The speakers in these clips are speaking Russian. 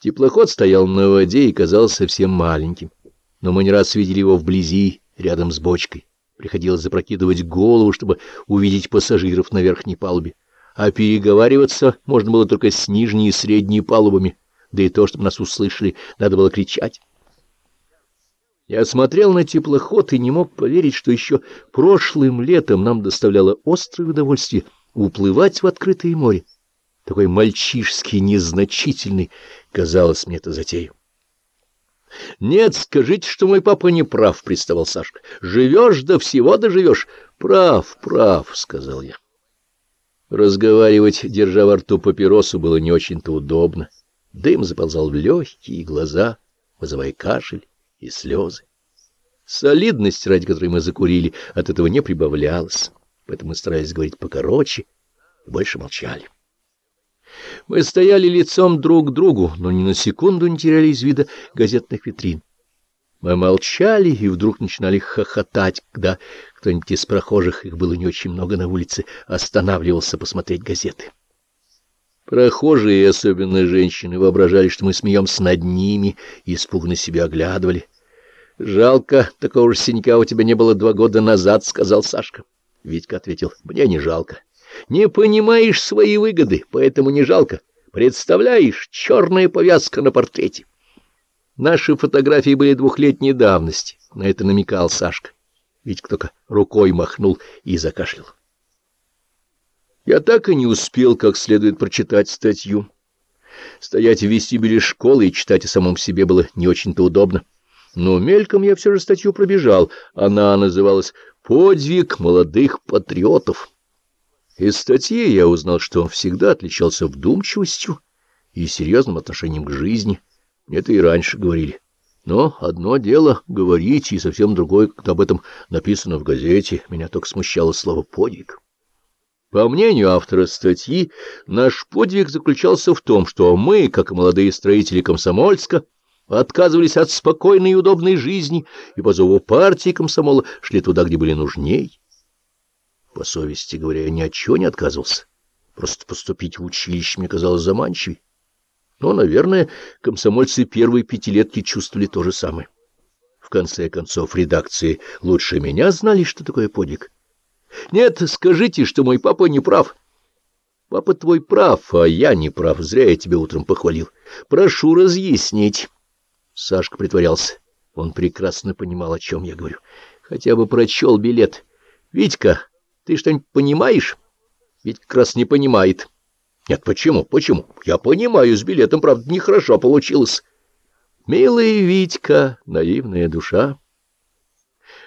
Теплоход стоял на воде и казался совсем маленьким, но мы не раз видели его вблизи, рядом с бочкой. Приходилось запрокидывать голову, чтобы увидеть пассажиров на верхней палубе, а переговариваться можно было только с нижней и средней палубами, да и то, чтобы нас услышали, надо было кричать. Я смотрел на теплоход и не мог поверить, что еще прошлым летом нам доставляло острое удовольствие уплывать в открытое море. Такой мальчишский, незначительный, казалось мне это затею. — Нет, скажите, что мой папа не прав, — приставал Сашка. — Живешь, до всего доживешь. — Прав, прав, — сказал я. Разговаривать, держа во рту папиросу, было не очень-то удобно. Дым заползал в легкие глаза, вызывая кашель и слезы. Солидность, ради которой мы закурили, от этого не прибавлялась, поэтому мы старались говорить покороче и больше молчали. Мы стояли лицом друг к другу, но ни на секунду не теряли из вида газетных витрин. Мы молчали и вдруг начинали хохотать, когда кто-нибудь из прохожих, их было не очень много на улице, останавливался посмотреть газеты. Прохожие, особенно женщины, воображали, что мы смеемся над ними и испуганно себя оглядывали. — Жалко, такого же синяка у тебя не было два года назад, — сказал Сашка. Витька ответил, — мне не жалко. Не понимаешь свои выгоды, поэтому не жалко. Представляешь, черная повязка на портрете. Наши фотографии были двухлетней давности, на это намекал Сашка. Ведь кто-то рукой махнул и закашлял. Я так и не успел как следует прочитать статью. Стоять в вестибюле школы и читать о самом себе было не очень-то удобно. Но мельком я все же статью пробежал. Она называлась «Подвиг молодых патриотов». Из статьи я узнал, что он всегда отличался вдумчивостью и серьезным отношением к жизни. Это и раньше говорили. Но одно дело говорить, и совсем другое, когда об этом написано в газете. Меня только смущало слово «подвиг». По мнению автора статьи, наш подвиг заключался в том, что мы, как молодые строители Комсомольска, отказывались от спокойной и удобной жизни и по зову партии комсомола шли туда, где были нужней. По совести говоря, я ни от чего не отказывался. Просто поступить в училище мне казалось заманчивой. Но, наверное, комсомольцы первой пятилетки чувствовали то же самое. В конце концов, редакции лучше меня знали, что такое подвиг. Нет, скажите, что мой папа не прав. Папа твой прав, а я не прав. Зря я тебя утром похвалил. Прошу разъяснить. Сашка притворялся. Он прекрасно понимал, о чем я говорю. Хотя бы прочел билет. Витька, ты что-нибудь понимаешь? Ведь как раз не понимает. Нет, почему? Почему? Я понимаю, с билетом, правда, нехорошо получилось. Милый Витька, наивная душа.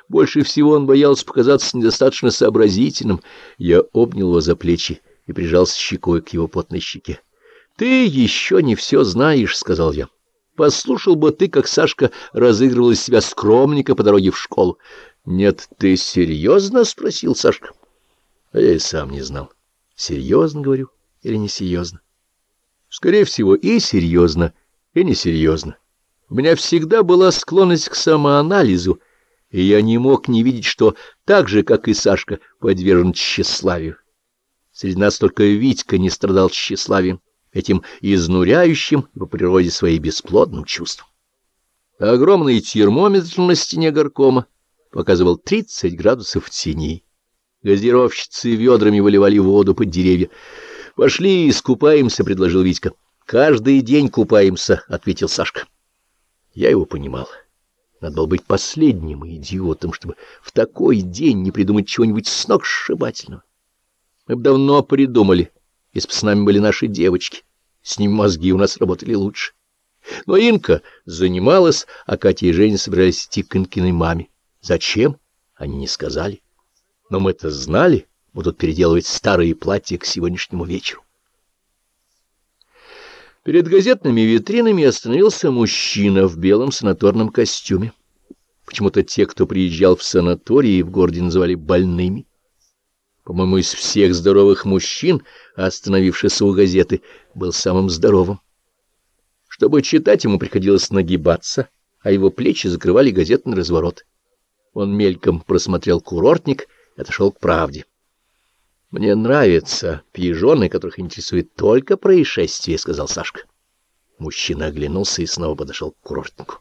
Больше всего он боялся показаться недостаточно сообразительным. Я обнял его за плечи и прижался щекой к его потной щеке. — Ты еще не все знаешь, — сказал я. — Послушал бы ты, как Сашка разыгрывал из себя скромника по дороге в школу. — Нет, ты серьезно? — спросил Сашка. А я и сам не знал, серьезно говорю или несерьезно. Скорее всего, и серьезно, и несерьезно. У меня всегда была склонность к самоанализу, и я не мог не видеть, что так же, как и Сашка, подвержен тщеславию. Среди нас только Витька не страдал тщеславием, этим изнуряющим по природе своей бесплодным чувством. Огромный термометр на стене горкома показывал 30 градусов тени. Газировщицы ведрами выливали воду под деревья. — Пошли искупаемся, — предложил Витька. — Каждый день купаемся, — ответил Сашка. Я его понимал. Надо было быть последним идиотом, чтобы в такой день не придумать чего-нибудь сногсшибательного. Мы бы давно придумали, если бы с нами были наши девочки. С ними мозги у нас работали лучше. Но Инка занималась, а Катя и Женя собирались идти к Инкиной маме. Зачем? Они не сказали. Но мы-то знали, будут переделывать старые платья к сегодняшнему вечеру. Перед газетными витринами остановился мужчина в белом санаторном костюме. Почему-то те, кто приезжал в санатории, в городе называли больными. По-моему, из всех здоровых мужчин, остановившихся у газеты, был самым здоровым. Чтобы читать, ему приходилось нагибаться, а его плечи закрывали газетный разворот. Он мельком просмотрел курортник — отошел к правде. — Мне нравятся пижоны, которых интересует только происшествие, — сказал Сашка. — Мужчина оглянулся и снова подошел к курортнику.